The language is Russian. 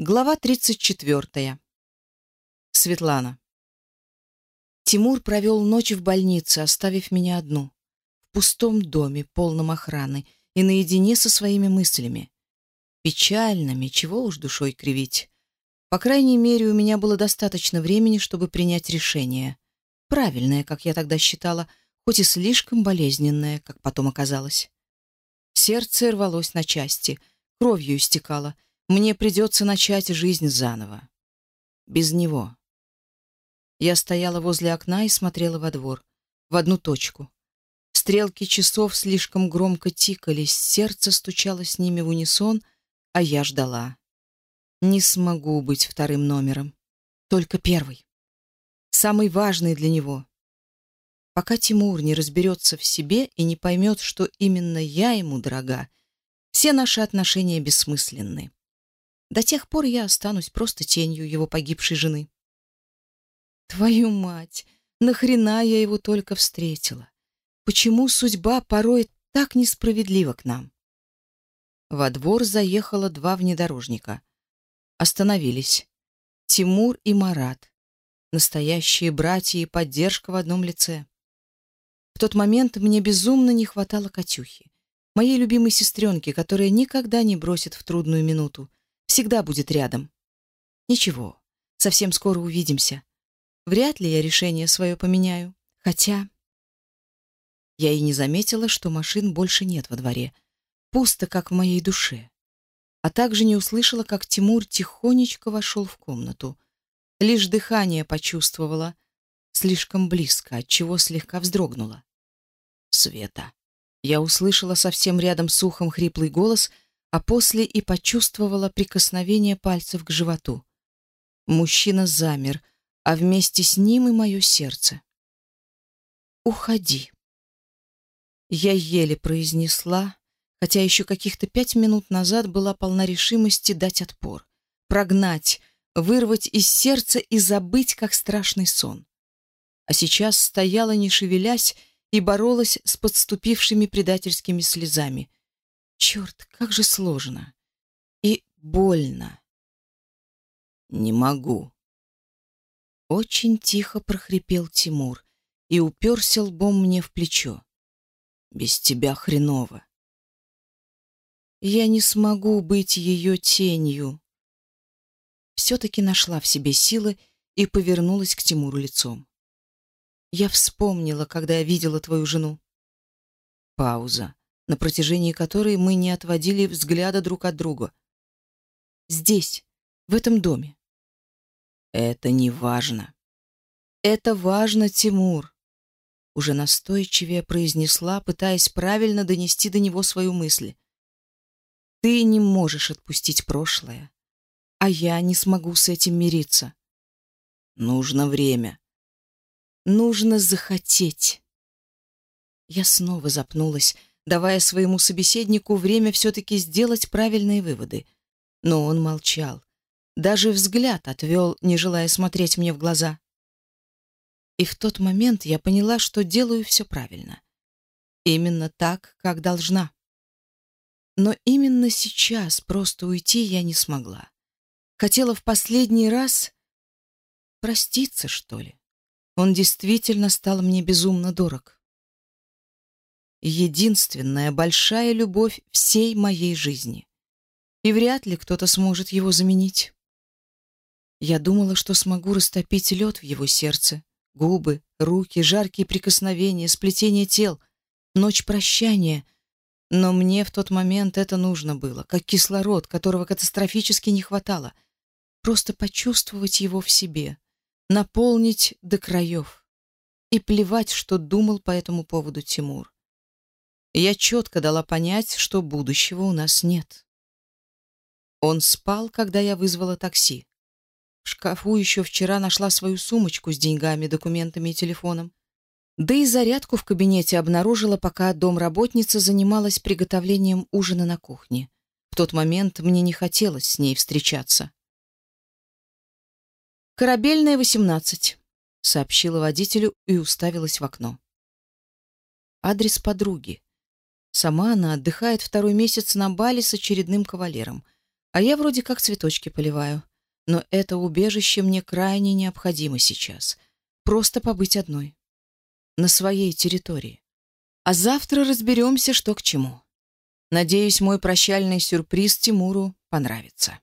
Глава 34. Светлана. Тимур провел ночь в больнице, оставив меня одну. В пустом доме, полном охраны, и наедине со своими мыслями. Печальными, чего уж душой кривить. По крайней мере, у меня было достаточно времени, чтобы принять решение. Правильное, как я тогда считала, хоть и слишком болезненное, как потом оказалось. Сердце рвалось на части, кровью истекало — Мне придется начать жизнь заново. Без него. Я стояла возле окна и смотрела во двор. В одну точку. Стрелки часов слишком громко тикали, сердце стучало с ними в унисон, а я ждала. Не смогу быть вторым номером. Только первый. Самый важный для него. Пока Тимур не разберется в себе и не поймет, что именно я ему дорога, все наши отношения бессмысленны. До тех пор я останусь просто тенью его погибшей жены. Твою мать, нахрена я его только встретила? Почему судьба порой так несправедлива к нам? Во двор заехало два внедорожника. Остановились. Тимур и Марат. Настоящие братья и поддержка в одном лице. В тот момент мне безумно не хватало Катюхи, моей любимой сестренки, которая никогда не бросит в трудную минуту, всегда будет рядом. Ничего, совсем скоро увидимся. Вряд ли я решение свое поменяю. Хотя... Я и не заметила, что машин больше нет во дворе. Пусто, как в моей душе. А также не услышала, как Тимур тихонечко вошел в комнату. Лишь дыхание почувствовала, слишком близко, от чего слегка вздрогнула. Света. Я услышала совсем рядом с ухом хриплый голос — а после и почувствовала прикосновение пальцев к животу. Мужчина замер, а вместе с ним и мое сердце. «Уходи». Я еле произнесла, хотя еще каких-то пять минут назад была полна решимости дать отпор, прогнать, вырвать из сердца и забыть, как страшный сон. А сейчас стояла, не шевелясь, и боролась с подступившими предательскими слезами, Черт, как же сложно. И больно. Не могу. Очень тихо прохрипел Тимур и уперся лбом мне в плечо. Без тебя хреново. Я не смогу быть ее тенью. Все-таки нашла в себе силы и повернулась к Тимуру лицом. Я вспомнила, когда я видела твою жену. Пауза на протяжении которой мы не отводили взгляда друг от друга. Здесь, в этом доме. Это не важно. Это важно, Тимур. Уже настойчивее произнесла, пытаясь правильно донести до него свою мысль. Ты не можешь отпустить прошлое, а я не смогу с этим мириться. Нужно время. Нужно захотеть. Я снова запнулась, давая своему собеседнику время все-таки сделать правильные выводы. Но он молчал. Даже взгляд отвел, не желая смотреть мне в глаза. И в тот момент я поняла, что делаю все правильно. Именно так, как должна. Но именно сейчас просто уйти я не смогла. Хотела в последний раз проститься, что ли. Он действительно стал мне безумно дорог единственная большая любовь всей моей жизни. И вряд ли кто-то сможет его заменить. Я думала, что смогу растопить лед в его сердце. Губы, руки, жаркие прикосновения, сплетение тел, ночь прощания. Но мне в тот момент это нужно было, как кислород, которого катастрофически не хватало. Просто почувствовать его в себе, наполнить до краев. И плевать, что думал по этому поводу Тимур я четко дала понять, что будущего у нас нет. Он спал, когда я вызвала такси. В шкафу еще вчера нашла свою сумочку с деньгами, документами и телефоном. Да и зарядку в кабинете обнаружила, пока домработница занималась приготовлением ужина на кухне. В тот момент мне не хотелось с ней встречаться. «Корабельная, 18», — сообщила водителю и уставилась в окно. Адрес подруги. Сама она отдыхает второй месяц на Бали с очередным кавалером. А я вроде как цветочки поливаю. Но это убежище мне крайне необходимо сейчас. Просто побыть одной. На своей территории. А завтра разберемся, что к чему. Надеюсь, мой прощальный сюрприз Тимуру понравится.